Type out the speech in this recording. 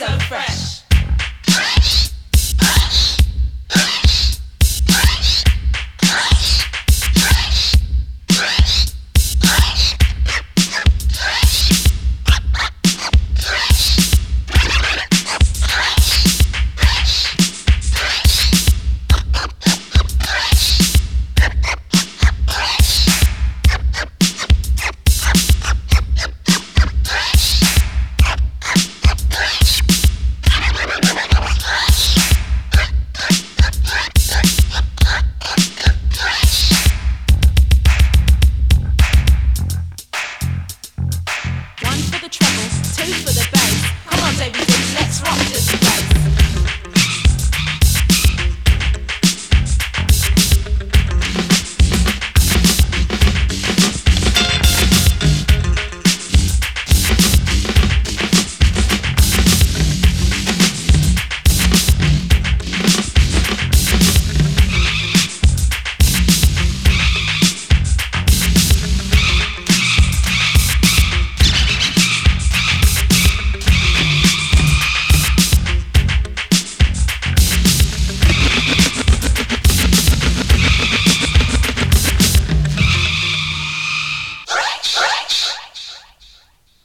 so fresh.